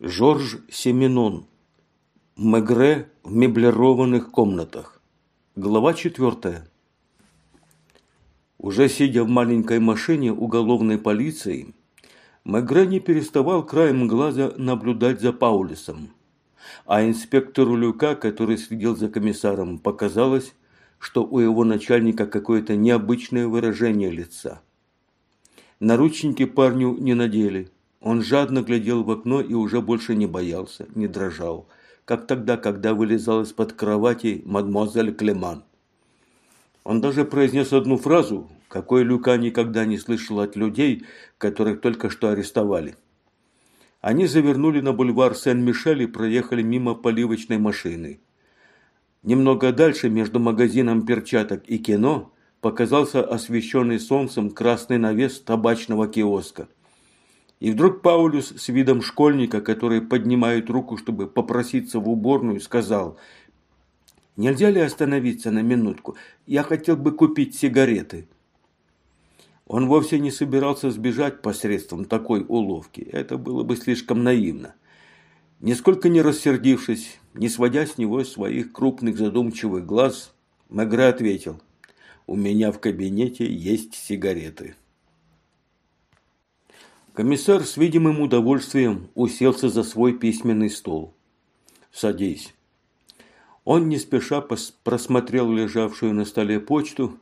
Жорж Семенон. Мегре в меблированных комнатах. Глава четвертая. Уже сидя в маленькой машине уголовной полиции, Мегре не переставал краем глаза наблюдать за Паулисом. А инспектору Люка, который следил за комиссаром, показалось, что у его начальника какое-то необычное выражение лица. Наручники парню не надели. Он жадно глядел в окно и уже больше не боялся, не дрожал, как тогда, когда вылезал из-под кровати мадемуазель Клеман. Он даже произнес одну фразу, какой Люка никогда не слышал от людей, которых только что арестовали. Они завернули на бульвар Сен-Мишель и проехали мимо поливочной машины. Немного дальше, между магазином перчаток и кино, показался освещенный солнцем красный навес табачного киоска. И вдруг Паулюс с видом школьника, который поднимает руку, чтобы попроситься в уборную, сказал, «Нельзя ли остановиться на минутку? Я хотел бы купить сигареты». Он вовсе не собирался сбежать посредством такой уловки. Это было бы слишком наивно. Нисколько не рассердившись, не сводя с него своих крупных задумчивых глаз, Мегре ответил, «У меня в кабинете есть сигареты». Комиссар с видимым удовольствием уселся за свой письменный стол. «Садись». Он не спеша просмотрел лежавшую на столе почту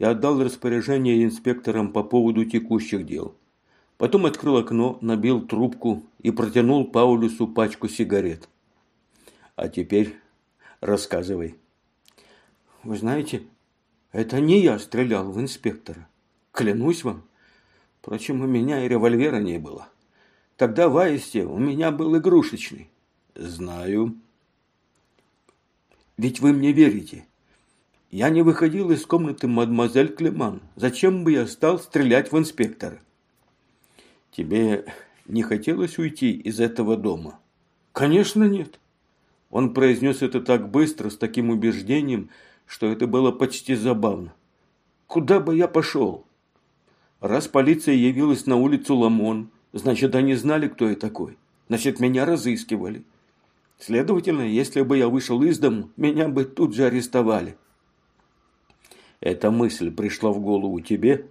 и отдал распоряжение инспекторам по поводу текущих дел. Потом открыл окно, набил трубку и протянул Паулюсу пачку сигарет. «А теперь рассказывай». «Вы знаете, это не я стрелял в инспектора. Клянусь вам». Впрочем, у меня и револьвера не было. Тогда в Аисте у меня был игрушечный. Знаю. Ведь вы мне верите. Я не выходил из комнаты мадемуазель Клеман. Зачем бы я стал стрелять в инспектора? Тебе не хотелось уйти из этого дома? Конечно, нет. Он произнес это так быстро, с таким убеждением, что это было почти забавно. Куда бы я пошел? Раз полиция явилась на улицу Ламон, значит, они знали, кто я такой. Значит, меня разыскивали. Следовательно, если бы я вышел из дому, меня бы тут же арестовали. Эта мысль пришла в голову тебе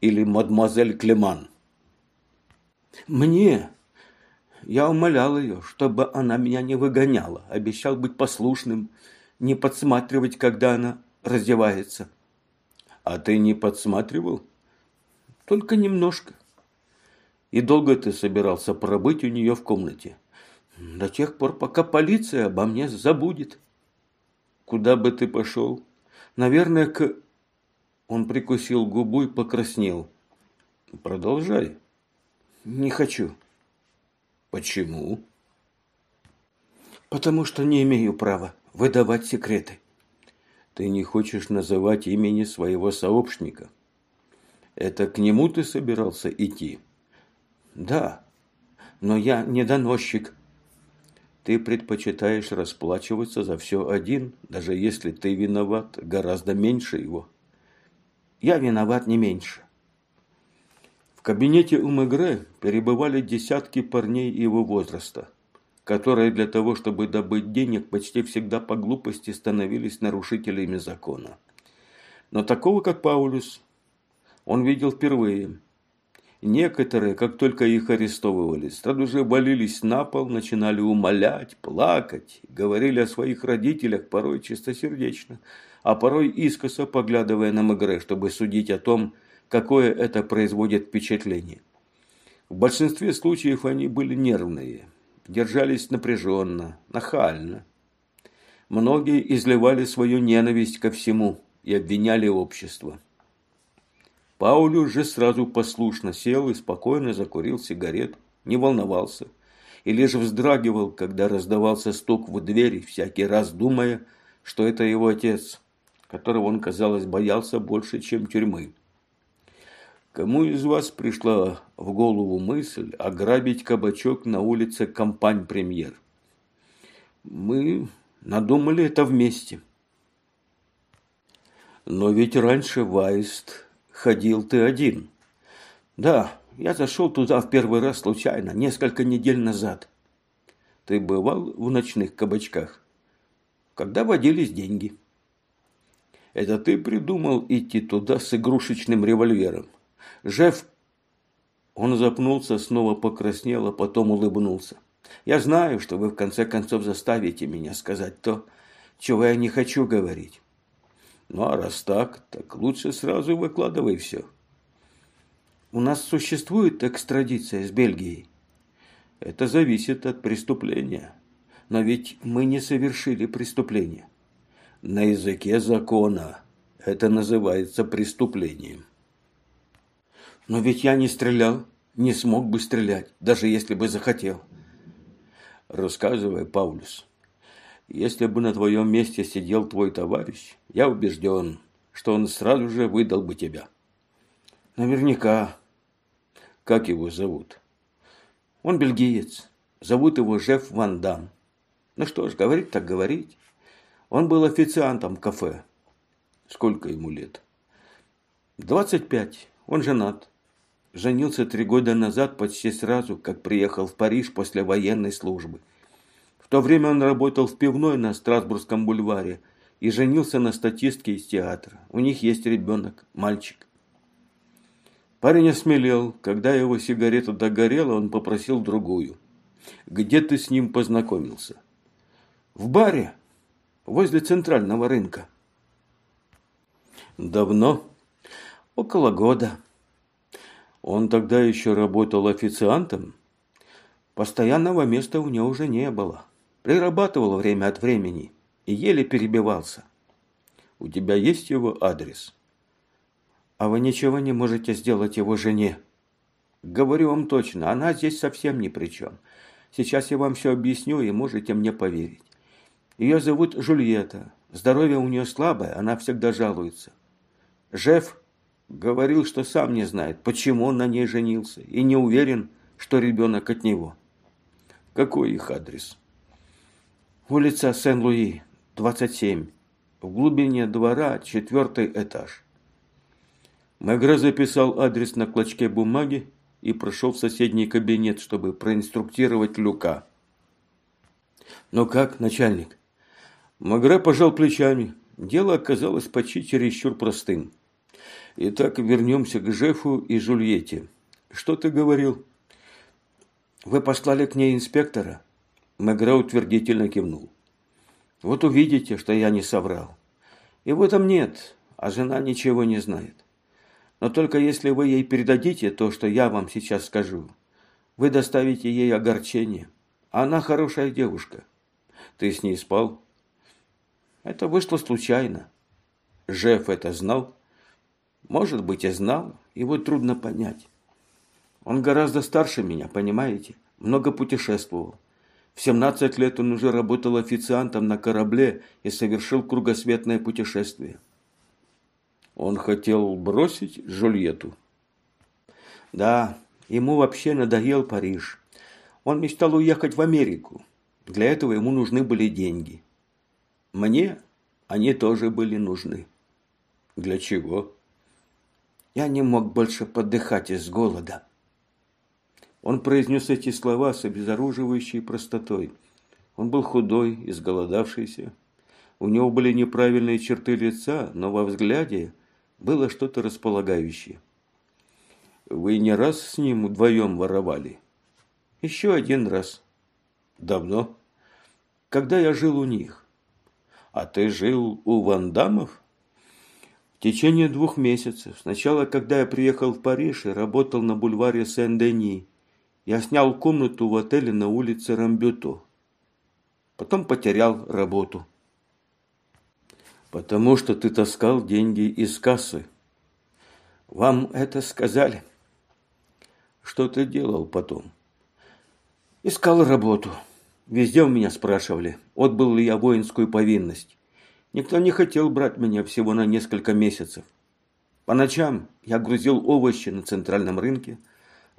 или мадемуазель Клеман? Мне. Я умолял ее, чтобы она меня не выгоняла. Обещал быть послушным, не подсматривать, когда она раздевается. А ты не подсматривал? Только немножко. И долго ты собирался пробыть у нее в комнате? До тех пор, пока полиция обо мне забудет. Куда бы ты пошел? Наверное, к... Он прикусил губу и покраснел. Продолжай. Не хочу. Почему? Потому что не имею права выдавать секреты. Ты не хочешь называть имени своего сообщника. Это к нему ты собирался идти? Да, но я не доносчик. Ты предпочитаешь расплачиваться за все один, даже если ты виноват гораздо меньше его. Я виноват не меньше. В кабинете у Мегре перебывали десятки парней его возраста, которые для того, чтобы добыть денег, почти всегда по глупости становились нарушителями закона. Но такого, как Паулюс, он видел впервые. Некоторые, как только их арестовывали, сразу же валились на пол, начинали умолять, плакать, говорили о своих родителях порой чистосердечно, а порой искоса поглядывая на Мегре, чтобы судить о том, какое это производит впечатление. В большинстве случаев они были нервные, держались напряженно, нахально. Многие изливали свою ненависть ко всему и обвиняли общество. Паулю же сразу послушно сел и спокойно закурил сигарет, не волновался. И лишь вздрагивал, когда раздавался стук в дверь, всякий раз думая, что это его отец, которого он, казалось, боялся больше, чем тюрьмы. Кому из вас пришла в голову мысль ограбить кабачок на улице Компань-Премьер? Мы надумали это вместе. Но ведь раньше Вайст ходил ты один. Да, я зашел туда в первый раз случайно, несколько недель назад. Ты бывал в ночных кабачках? Когда водились деньги. Это ты придумал идти туда с игрушечным револьвером. Жеф... Он запнулся, снова покраснел, а потом улыбнулся. Я знаю, что вы в конце концов заставите меня сказать то, чего я не хочу говорить. Ну а раз так, так лучше сразу выкладывай все. У нас существует экстрадиция с Бельгией. Это зависит от преступления. Но ведь мы не совершили преступление. На языке закона это называется преступлением. Но ведь я не стрелял, не смог бы стрелять, даже если бы захотел. Рассказывай, Паулюс. Если бы на твоем месте сидел твой товарищ, я убежден, что он сразу же выдал бы тебя. Наверняка. Как его зовут? Он бельгиец. Зовут его Жеф Ван Дам. Ну что ж, говорить так говорить. Он был официантом в кафе. Сколько ему лет? Двадцать пять. Он женат. Женился три года назад почти сразу, как приехал в Париж после военной службы. То время он работал в пивной на Страсбургском бульваре и женился на статистке из театра. У них есть ребенок, мальчик. Парень осмелел. Когда его сигарета догорела, он попросил другую. «Где ты с ним познакомился?» «В баре, возле центрального рынка». «Давно?» «Около года». Он тогда еще работал официантом. Постоянного места у него уже не было. Прирабатывал время от времени и еле перебивался. У тебя есть его адрес? А вы ничего не можете сделать его жене? Говорю вам точно, она здесь совсем ни при чем. Сейчас я вам все объясню, и можете мне поверить. Ее зовут Жульетта. Здоровье у нее слабое, она всегда жалуется. Жеф Говорил, что сам не знает, почему он на ней женился, и не уверен, что ребенок от него. Какой их адрес? Улица Сен-Луи, 27. В глубине двора, четвертый этаж. Мегре записал адрес на клочке бумаги и прошел в соседний кабинет, чтобы проинструктировать Люка. «Ну как, начальник?» Магре пожал плечами. Дело оказалось почти чересчур простым. Итак, вернемся к Жефу и Жульетте. Что ты говорил? Вы послали к ней инспектора? Мегре утвердительно кивнул. Вот увидите, что я не соврал. И в этом нет, а жена ничего не знает. Но только если вы ей передадите то, что я вам сейчас скажу, вы доставите ей огорчение. Она хорошая девушка. Ты с ней спал? Это вышло случайно. Жеф это знал? Может быть, и знал, его трудно понять. Он гораздо старше меня, понимаете? Много путешествовал. В 17 лет он уже работал официантом на корабле и совершил кругосветное путешествие. Он хотел бросить Жульетту? Да, ему вообще надоел Париж. Он мечтал уехать в Америку. Для этого ему нужны были деньги. Мне они тоже были нужны. Для чего? Я не мог больше подыхать из голода. Он произнес эти слова с обезоруживающей простотой. Он был худой, изголодавшийся. У него были неправильные черты лица, но во взгляде было что-то располагающее. Вы не раз с ним вдвоем воровали? Еще один раз. Давно? Когда я жил у них. А ты жил у Вандамов? В течение двух месяцев, сначала, когда я приехал в Париж и работал на бульваре Сен-Дени, я снял комнату в отеле на улице Рамбюто. Потом потерял работу. Потому что ты таскал деньги из кассы. Вам это сказали? Что ты делал потом? Искал работу. Везде у меня спрашивали, отбыл ли я воинскую повинность. Никто не хотел брать меня всего на несколько месяцев. По ночам я грузил овощи на центральном рынке,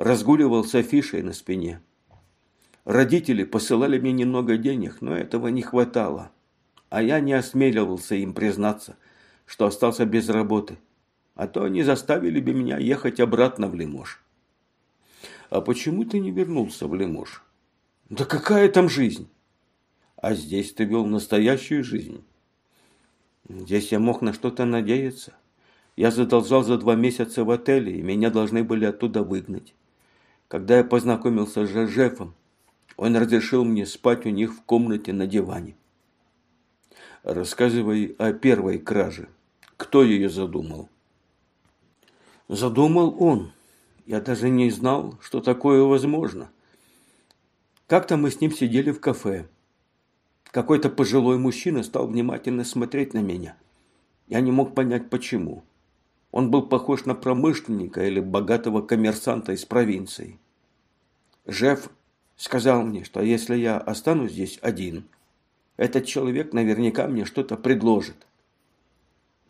разгуливал с афишей на спине. Родители посылали мне немного денег, но этого не хватало. А я не осмеливался им признаться, что остался без работы. А то они заставили бы меня ехать обратно в Лимож. А почему ты не вернулся в Лимож? Да какая там жизнь? А здесь ты вел настоящую жизнь. Здесь я мог на что-то надеяться. Я задолжал за два месяца в отеле, и меня должны были оттуда выгнать. Когда я познакомился с Жежефом, он разрешил мне спать у них в комнате на диване. Рассказывай о первой краже. Кто ее задумал? Задумал он. Я даже не знал, что такое возможно. Как-то мы с ним сидели в кафе. Какой-то пожилой мужчина стал внимательно смотреть на меня. Я не мог понять, почему. Он был похож на промышленника или богатого коммерсанта из провинции. Жеф сказал мне, что если я останусь здесь один, этот человек наверняка мне что-то предложит.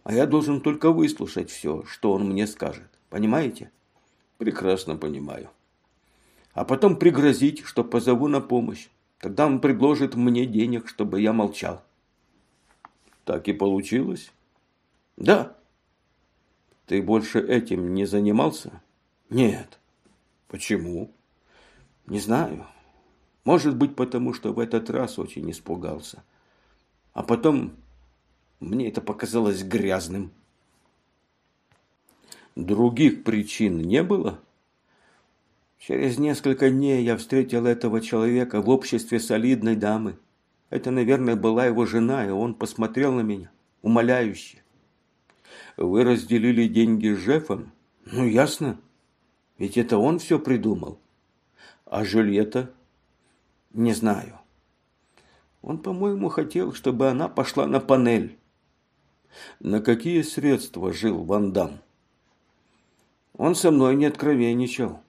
А я должен только выслушать все, что он мне скажет. Понимаете? Прекрасно понимаю. А потом пригрозить, что позову на помощь. Тогда он предложит мне денег, чтобы я молчал. Так и получилось? Да. Ты больше этим не занимался? Нет. Почему? Не знаю. Может быть, потому что в этот раз очень испугался. А потом мне это показалось грязным. Других причин не было? Через несколько дней я встретил этого человека в обществе солидной дамы. Это, наверное, была его жена, и он посмотрел на меня, умоляюще. Вы разделили деньги с Жефом? Ну, ясно. Ведь это он все придумал. А Жюльетта? Не знаю. Он, по-моему, хотел, чтобы она пошла на панель. На какие средства жил Ван Дам? Он со мной не откровенничал.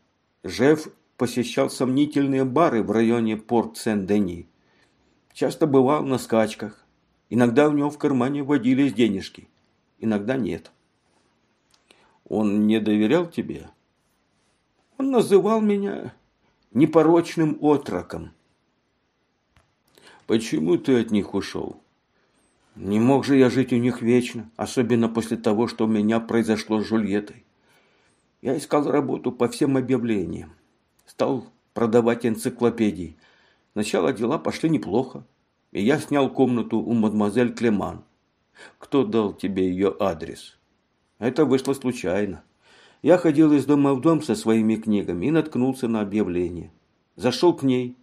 Жеф посещал сомнительные бары в районе Порт-Сен-Дени. Часто бывал на скачках. Иногда у него в кармане водились денежки иногда нет. Он не доверял тебе? Он называл меня непорочным отроком. Почему ты от них ушел? Не мог же я жить у них вечно, особенно после того, что у меня произошло с Жульетой. Я искал работу по всем объявлениям. Стал продавать энциклопедии. Сначала дела пошли неплохо, и я снял комнату у мадемуазель Клеман. Кто дал тебе ее адрес? Это вышло случайно. Я ходил из дома в дом со своими книгами и наткнулся на объявление. Зашел к ней,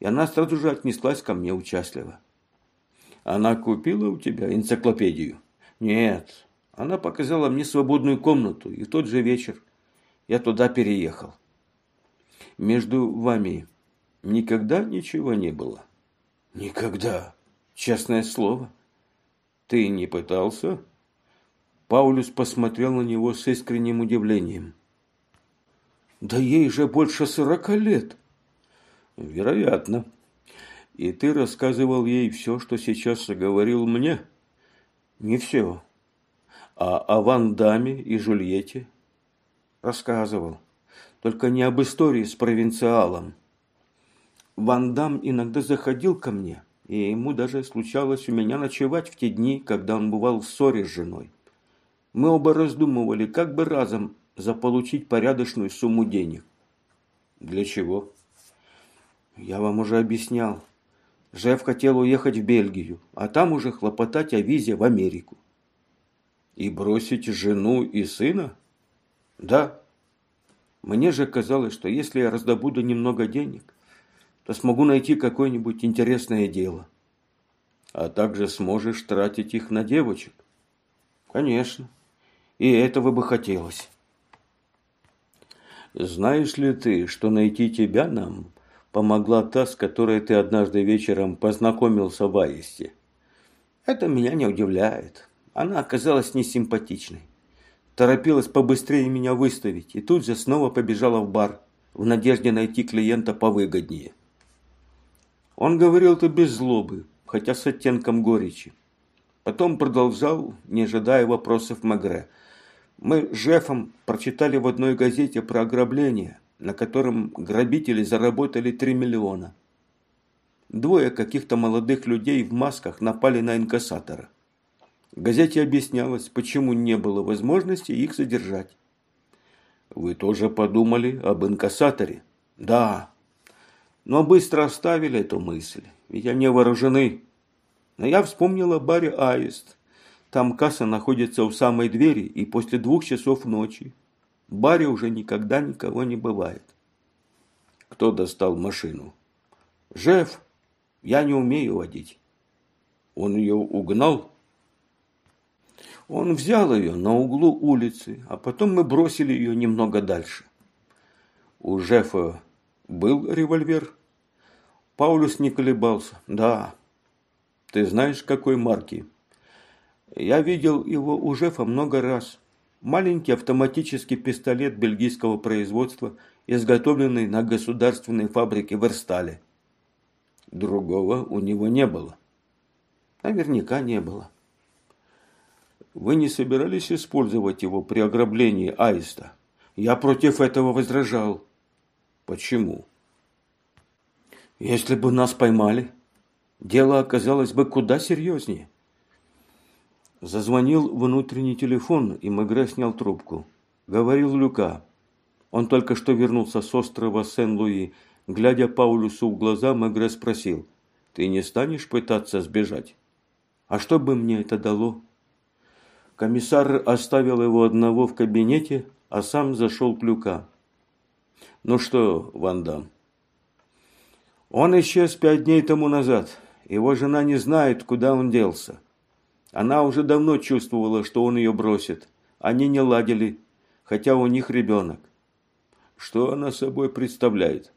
и она сразу же отнеслась ко мне участливо. Она купила у тебя энциклопедию? Нет, она показала мне свободную комнату, и в тот же вечер я туда переехал. Между вами никогда ничего не было? Никогда, честное слово. Ты не пытался? Паулюс посмотрел на него с искренним удивлением. Да ей же больше сорока лет. Вероятно. И ты рассказывал ей все, что сейчас говорил мне? Не все. А о Ван Даме и Жульете? Рассказывал. Только не об истории с провинциалом. Ван Дам иногда заходил ко мне, и ему даже случалось у меня ночевать в те дни, когда он бывал в ссоре с женой. Мы оба раздумывали, как бы разом заполучить порядочную сумму денег. Для чего? Я вам уже объяснял. Жеф хотел уехать в Бельгию, а там уже хлопотать о визе в Америку. И бросить жену и сына? Да. Мне же казалось, что если я раздобуду немного денег, то смогу найти какое-нибудь интересное дело. А также сможешь тратить их на девочек. Конечно. И этого бы хотелось. Знаешь ли ты, что найти тебя нам помогла та, с которой ты однажды вечером познакомился в Аисте? Это меня не удивляет. Она оказалась несимпатичной. Торопилась побыстрее меня выставить и тут же снова побежала в бар в надежде найти клиента повыгоднее. Он говорил это без злобы, хотя с оттенком горечи. Потом продолжал, не ожидая вопросов Магре. Мы с Жефом прочитали в одной газете про ограбление, на котором грабители заработали 3 миллиона. Двое каких-то молодых людей в масках напали на инкассатора. В газете объяснялось, почему не было возможности их задержать. Вы тоже подумали об инкассаторе? Да, но быстро оставили эту мысль, ведь они вооружены. Но я вспомнила о баре «Аист». Там касса находится у самой двери и после двух часов ночи. В баре уже никогда никого не бывает. Кто достал машину? Жеф. Я не умею водить. Он ее угнал? Он взял ее на углу улицы, а потом мы бросили ее немного дальше. У Жефа был револьвер? Паулюс не колебался. Да. Ты знаешь, какой марки? Я видел его у Жефа много раз. Маленький автоматический пистолет бельгийского производства, изготовленный на государственной фабрике в Эрстале. Другого у него не было. Наверняка не было. Вы не собирались использовать его при ограблении Аиста? Я против этого возражал. Почему? Если бы нас поймали, дело оказалось бы куда серьезнее. Зазвонил внутренний телефон, и Мегре снял трубку. Говорил Люка. Он только что вернулся с острова Сен-Луи. Глядя Паулюсу в глаза, Мегре спросил. «Ты не станешь пытаться сбежать?» «А что бы мне это дало?» Комиссар оставил его одного в кабинете, а сам зашел к Люка. «Ну что, Вандам?» «Он исчез пять дней тому назад. Его жена не знает, куда он делся. Она уже давно чувствовала, что он ее бросит. Они не ладили, хотя у них ребенок. Что она собой представляет?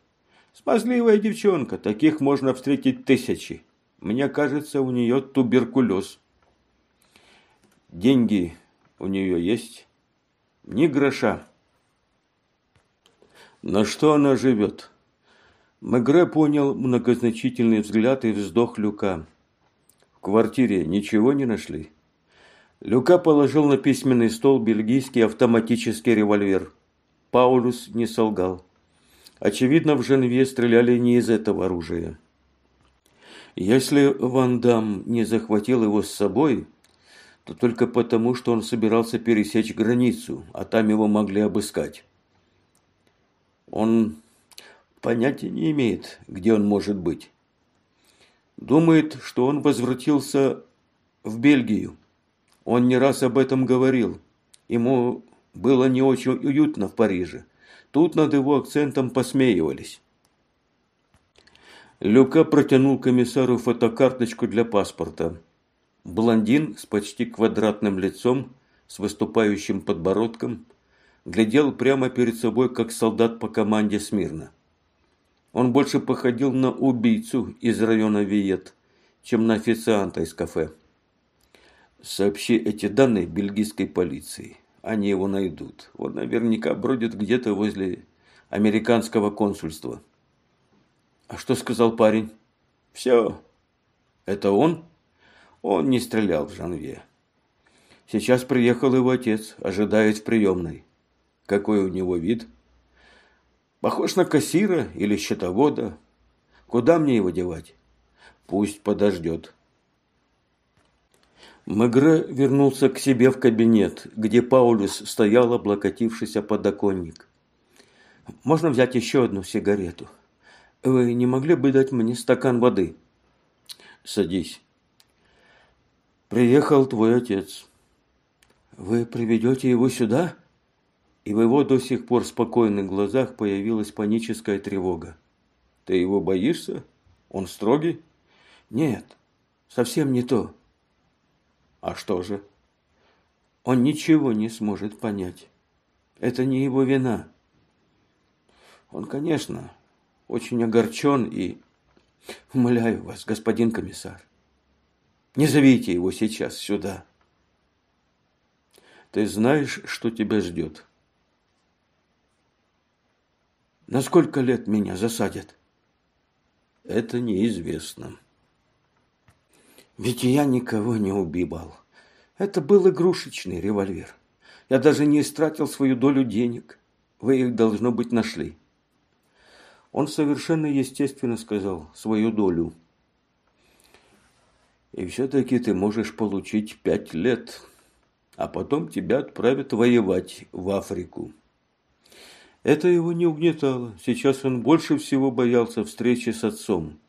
Смазливая девчонка, таких можно встретить тысячи. Мне кажется, у нее туберкулез. Деньги у нее есть? Ни гроша. На что она живет? Мегре понял многозначительный взгляд и вздох Люка квартире ничего не нашли? Люка положил на письменный стол бельгийский автоматический револьвер. Паулюс не солгал. Очевидно, в Женве стреляли не из этого оружия. Если Ван Дам не захватил его с собой, то только потому, что он собирался пересечь границу, а там его могли обыскать. Он понятия не имеет, где он может быть. Думает, что он возвратился в Бельгию. Он не раз об этом говорил. Ему было не очень уютно в Париже. Тут над его акцентом посмеивались. Люка протянул комиссару фотокарточку для паспорта. Блондин с почти квадратным лицом, с выступающим подбородком, глядел прямо перед собой, как солдат по команде смирно. Он больше походил на убийцу из района Виет, чем на официанта из кафе. Сообщи эти данные бельгийской полиции. Они его найдут. Он наверняка бродит где-то возле американского консульства. А что сказал парень? Все. Это он? Он не стрелял в Жанве. Сейчас приехал его отец, ожидает в приемной. Какой у него вид? – Похож на кассира или счетовода. Куда мне его девать? Пусть подождет. Мегре вернулся к себе в кабинет, где Паулюс стоял, облокотившись о подоконник. «Можно взять еще одну сигарету? Вы не могли бы дать мне стакан воды?» «Садись». «Приехал твой отец». «Вы приведете его сюда?» И в его до сих пор спокойных глазах появилась паническая тревога. «Ты его боишься? Он строгий?» «Нет, совсем не то». «А что же?» «Он ничего не сможет понять. Это не его вина. Он, конечно, очень огорчен и... Умоляю вас, господин комиссар, не зовите его сейчас сюда. Ты знаешь, что тебя ждет?» На сколько лет меня засадят? Это неизвестно. Ведь я никого не убивал. Это был игрушечный револьвер. Я даже не истратил свою долю денег. Вы их, должно быть, нашли. Он совершенно естественно сказал свою долю. И все-таки ты можешь получить пять лет, а потом тебя отправят воевать в Африку. Это его не угнетало. Сейчас он больше всего боялся встречи с отцом.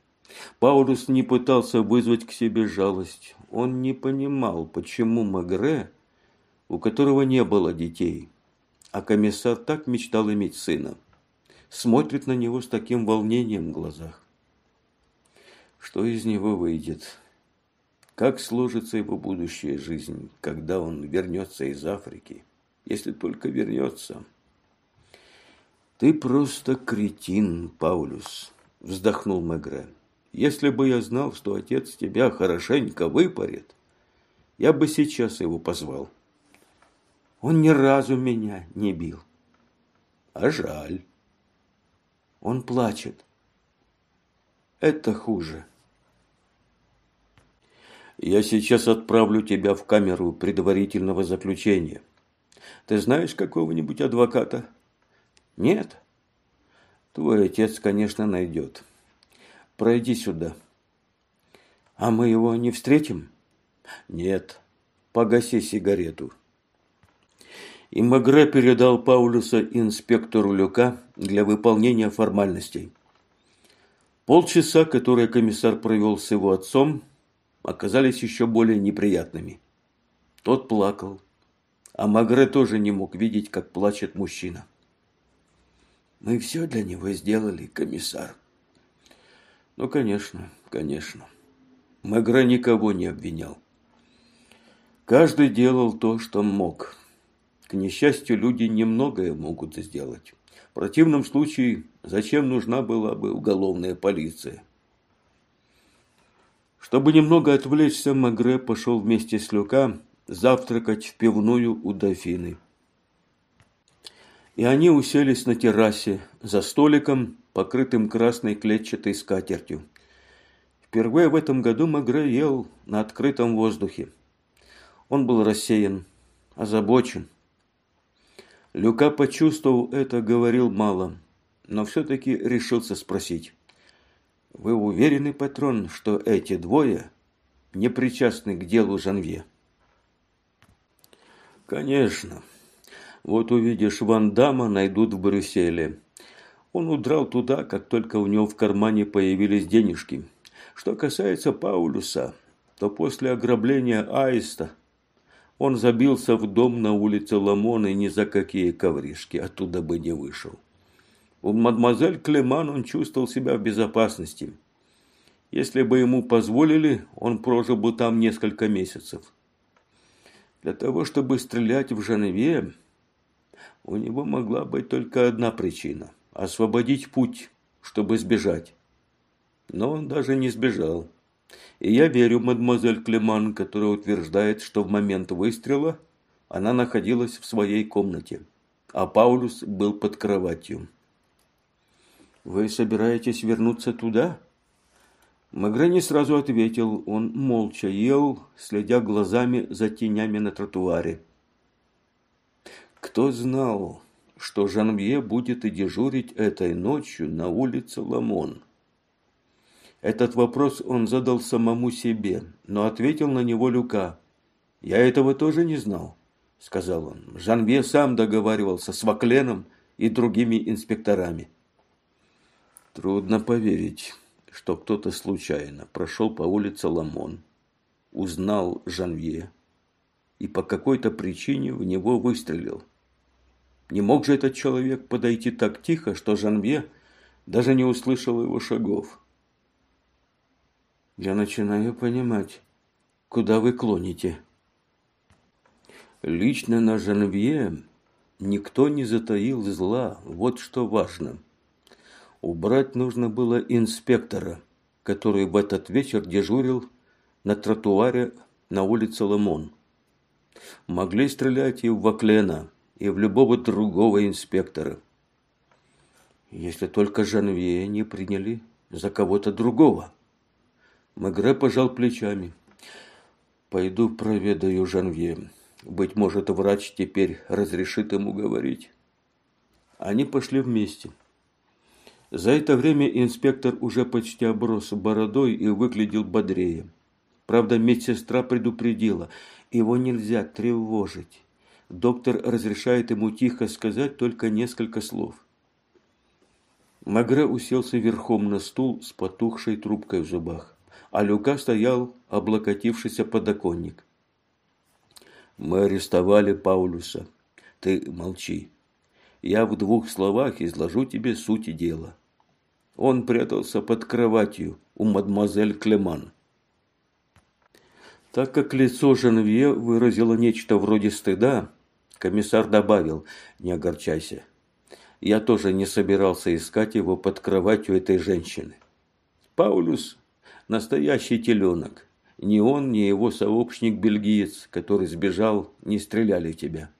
Паулюс не пытался вызвать к себе жалость. Он не понимал, почему Магре, у которого не было детей, а комиссар так мечтал иметь сына, смотрит на него с таким волнением в глазах. Что из него выйдет? Как сложится его будущая жизнь, когда он вернется из Африки, если только вернется? Ты просто кретин, Паулюс, вздохнул Мегре. Если бы я знал, что отец тебя хорошенько выпарит, я бы сейчас его позвал. Он ни разу меня не бил. А жаль. Он плачет. Это хуже. Я сейчас отправлю тебя в камеру предварительного заключения. Ты знаешь какого-нибудь адвоката? Нет? Твой отец, конечно, найдет. Пройди сюда. А мы его не встретим? Нет. Погаси сигарету. И Магре передал Паулюса инспектору Люка для выполнения формальностей. Полчаса, которые комиссар провел с его отцом, оказались еще более неприятными. Тот плакал, а Магре тоже не мог видеть, как плачет мужчина. «Мы все для него сделали, комиссар». «Ну, конечно, конечно». Магре никого не обвинял. Каждый делал то, что мог. К несчастью, люди немногое могут сделать. В противном случае, зачем нужна была бы уголовная полиция? Чтобы немного отвлечься, Магре пошел вместе с Люка завтракать в пивную у дофины. И они уселись на террасе за столиком, покрытым красной клетчатой скатертью. Впервые в этом году Магре ел на открытом воздухе. Он был рассеян, озабочен. Люка, почувствовал это, говорил мало, но все-таки решился спросить. Вы уверены, патрон, что эти двое не причастны к делу Жанве? Конечно. Вот увидишь, Ван Дамма найдут в Брюсселе. Он удрал туда, как только у него в кармане появились денежки. Что касается Паулюса, то после ограбления Аиста он забился в дом на улице Ламон и ни за какие ковришки оттуда бы не вышел. У мадемуазель Клеман он чувствовал себя в безопасности. Если бы ему позволили, он прожил бы там несколько месяцев. Для того, чтобы стрелять в Женеве, у него могла быть только одна причина – освободить путь, чтобы сбежать. Но он даже не сбежал. И я верю мадемуазель Клеман, которая утверждает, что в момент выстрела она находилась в своей комнате, а Паулюс был под кроватью. «Вы собираетесь вернуться туда?» Магре не сразу ответил. Он молча ел, следя глазами за тенями на тротуаре. Кто знал, что Жанвье будет и дежурить этой ночью на улице Ламон? Этот вопрос он задал самому себе, но ответил на него Люка. «Я этого тоже не знал», – сказал он. Жанвье сам договаривался с Вакленом и другими инспекторами. Трудно поверить, что кто-то случайно прошел по улице Ламон, узнал Жанвье и по какой-то причине в него выстрелил. Не мог же этот человек подойти так тихо, что Жанвье даже не услышал его шагов. Я начинаю понимать, куда вы клоните. Лично на Жанвье никто не затаил зла, вот что важно – Убрать нужно было инспектора, который в этот вечер дежурил на тротуаре на улице Ламон. Могли стрелять и в Ваклена, и в любого другого инспектора. Если только Жанвье не приняли за кого-то другого. Мегре пожал плечами. Пойду проведаю Жанвье. Быть может, врач теперь разрешит ему говорить. Они пошли вместе. За это время инспектор уже почти оброс бородой и выглядел бодрее. Правда, медсестра предупредила, его нельзя тревожить. Доктор разрешает ему тихо сказать только несколько слов. Магре уселся верхом на стул с потухшей трубкой в зубах, а Люка стоял, облокотившись о подоконник. «Мы арестовали Паулюса. Ты молчи. Я в двух словах изложу тебе суть дела. Он прятался под кроватью у мадемуазель Клеман. Так как лицо Жанвье выразило нечто вроде стыда, комиссар добавил «Не огорчайся, я тоже не собирался искать его под кроватью этой женщины. Паулюс – настоящий теленок. Ни он, ни его сообщник-бельгиец, который сбежал, не стреляли в тебя.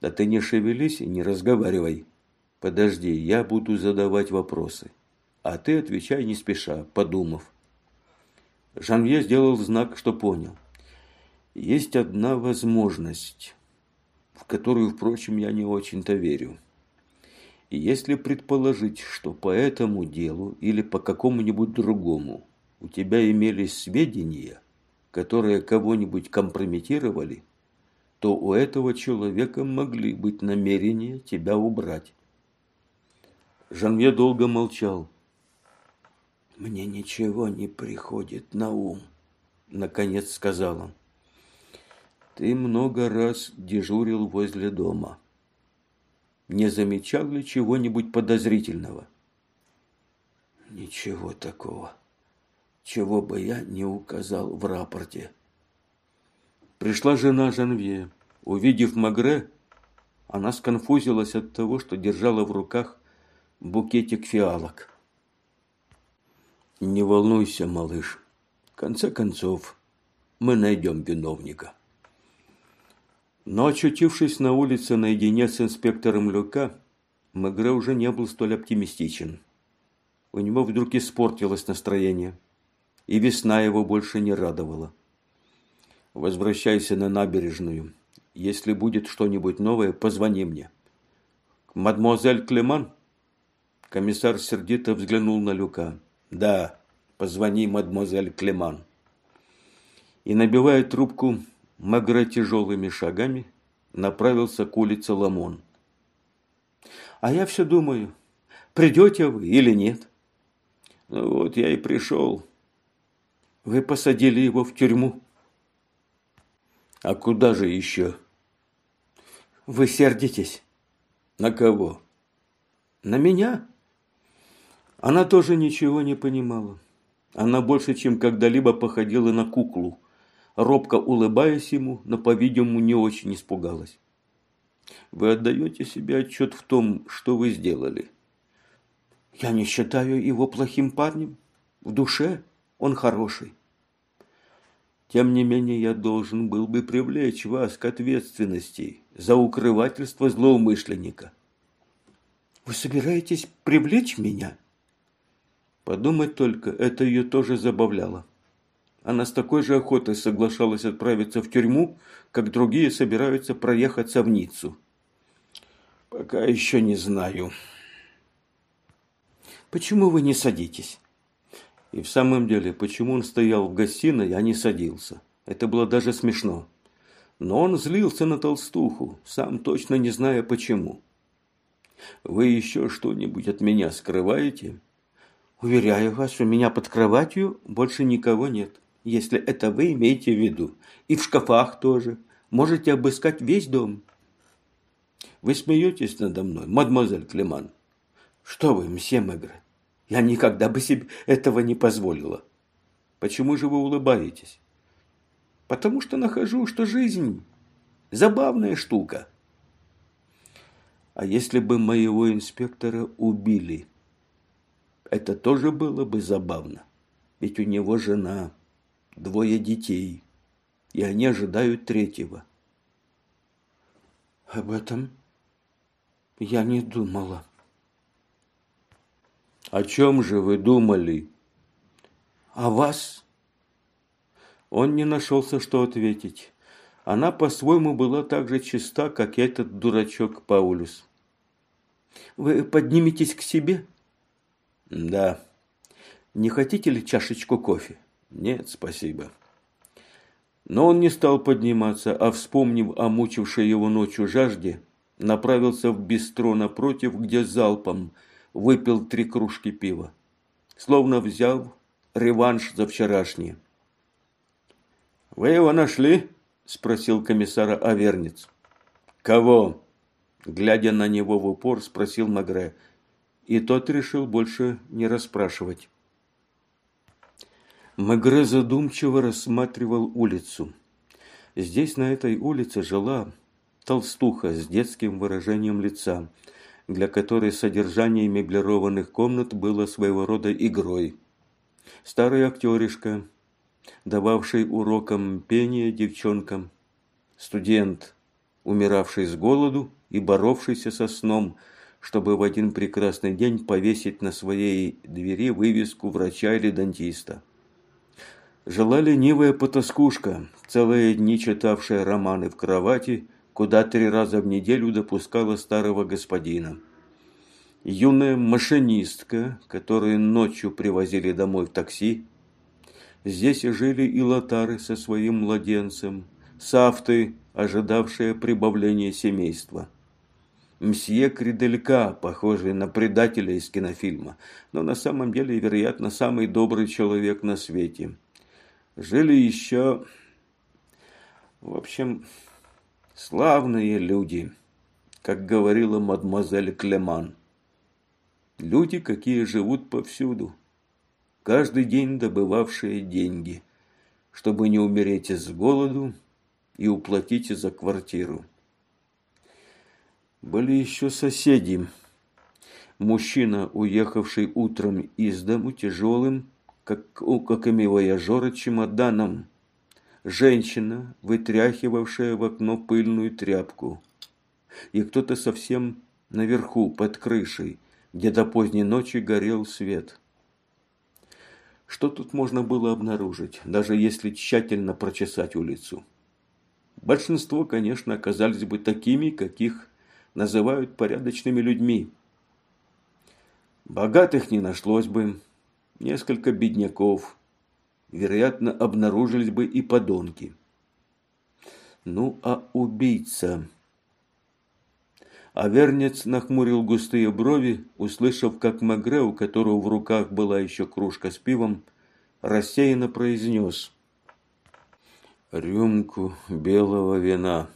Да ты не шевелись и не разговаривай. Подожди, я буду задавать вопросы. А ты отвечай не спеша, подумав. Жанвье сделал знак, что понял. Есть одна возможность, в которую, впрочем, я не очень-то верю. И если предположить, что по этому делу или по какому-нибудь другому у тебя имелись сведения, которые кого-нибудь компрометировали, то у этого человека могли быть намерения тебя убрать. Жанве долго молчал. «Мне ничего не приходит на ум», — наконец сказал он. «Ты много раз дежурил возле дома не замечал ли чего-нибудь подозрительного. Ничего такого, чего бы я не указал в рапорте. Пришла жена Жанвье. Увидев Магре, она сконфузилась от того, что держала в руках букетик фиалок. Не волнуйся, малыш. В конце концов, мы найдем виновника. Но очутившись на улице наедине с инспектором Люка, Мегре уже не был столь оптимистичен. У него вдруг испортилось настроение, и весна его больше не радовала. «Возвращайся на набережную. Если будет что-нибудь новое, позвони мне». «Мадемуазель Клеман?» Комиссар сердито взглянул на Люка. «Да, позвони мадемуазель Клеман». И, набивая трубку, Магре тяжелыми шагами направился к улице Ламон. А я все думаю, придете вы или нет. Ну вот я и пришел. Вы посадили его в тюрьму. А куда же еще? Вы сердитесь. На кого? На меня. Она тоже ничего не понимала. Она больше, чем когда-либо походила на куклу робко улыбаясь ему, но, по-видимому, не очень испугалась. Вы отдаете себе отчет в том, что вы сделали? Я не считаю его плохим парнем. В душе он хороший. Тем не менее, я должен был бы привлечь вас к ответственности за укрывательство злоумышленника. Вы собираетесь привлечь меня? Подумать только, это ее тоже забавляло. Она с такой же охотой соглашалась отправиться в тюрьму, как другие собираются проехаться в Ниццу. Пока еще не знаю. Почему вы не садитесь? И в самом деле, почему он стоял в гостиной, а не садился? Это было даже смешно. Но он злился на толстуху, сам точно не зная почему. Вы еще что-нибудь от меня скрываете? Уверяю вас, у меня под кроватью больше никого нет если это вы имеете в виду. И в шкафах тоже. Можете обыскать весь дом. Вы смеетесь надо мной, мадемуазель Клеман? Что вы, мсье Мегре? Я никогда бы себе этого не позволила. Почему же вы улыбаетесь? Потому что нахожу, что жизнь – забавная штука. А если бы моего инспектора убили, это тоже было бы забавно. Ведь у него жена – двое детей, и они ожидают третьего. Об этом я не думала. О чем же вы думали? О вас? Он не нашелся, что ответить. Она по-своему была так же чиста, как этот дурачок Паулюс. Вы подниметесь к себе? Да. Не хотите ли чашечку кофе? Нет, спасибо. Но он не стал подниматься, а, вспомнив о мучившей его ночью жажде, направился в бистро напротив, где залпом выпил три кружки пива, словно взяв реванш за вчерашнее. «Вы его нашли?» – спросил комиссара Авернец. «Кого?» – глядя на него в упор, спросил Магре. И тот решил больше не расспрашивать. Магре задумчиво рассматривал улицу. Здесь, на этой улице, жила толстуха с детским выражением лица, для которой содержание меблированных комнат было своего рода игрой. Старый актеришка, дававший урокам пения девчонкам, студент, умиравший с голоду и боровшийся со сном, чтобы в один прекрасный день повесить на своей двери вывеску врача или дантиста. Жила ленивая потаскушка, целые дни читавшая романы в кровати, куда три раза в неделю допускала старого господина. Юная машинистка, которую ночью привозили домой в такси. Здесь жили и лотары со своим младенцем, сафты, ожидавшие прибавления семейства. Мсье Криделька, похожий на предателя из кинофильма, но на самом деле, вероятно, самый добрый человек на свете – жили еще... В общем, славные люди, как говорила мадемуазель Клеман. Люди, какие живут повсюду, каждый день добывавшие деньги, чтобы не умереть с голоду и уплатить за квартиру. Были еще соседи. Мужчина, уехавший утром из дому тяжелым, как у камевояжера чемоданом. Женщина, вытряхивавшая в окно пыльную тряпку. И кто-то совсем наверху, под крышей, где до поздней ночи горел свет. Что тут можно было обнаружить, даже если тщательно прочесать улицу? Большинство, конечно, оказались бы такими, каких называют порядочными людьми. Богатых не нашлось бы, несколько бедняков. Вероятно, обнаружились бы и подонки. Ну, а убийца... Авернец нахмурил густые брови, услышав, как Магре, у которого в руках была еще кружка с пивом, рассеянно произнес «Рюмку белого вина».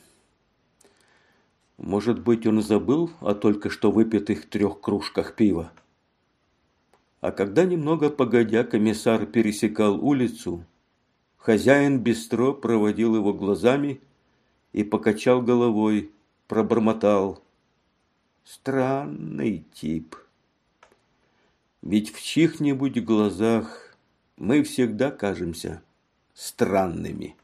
Может быть, он забыл о только что выпитых трех кружках пива? А когда немного погодя комиссар пересекал улицу, хозяин бистро проводил его глазами и покачал головой, пробормотал. Странный тип. Ведь в чьих-нибудь глазах мы всегда кажемся странными.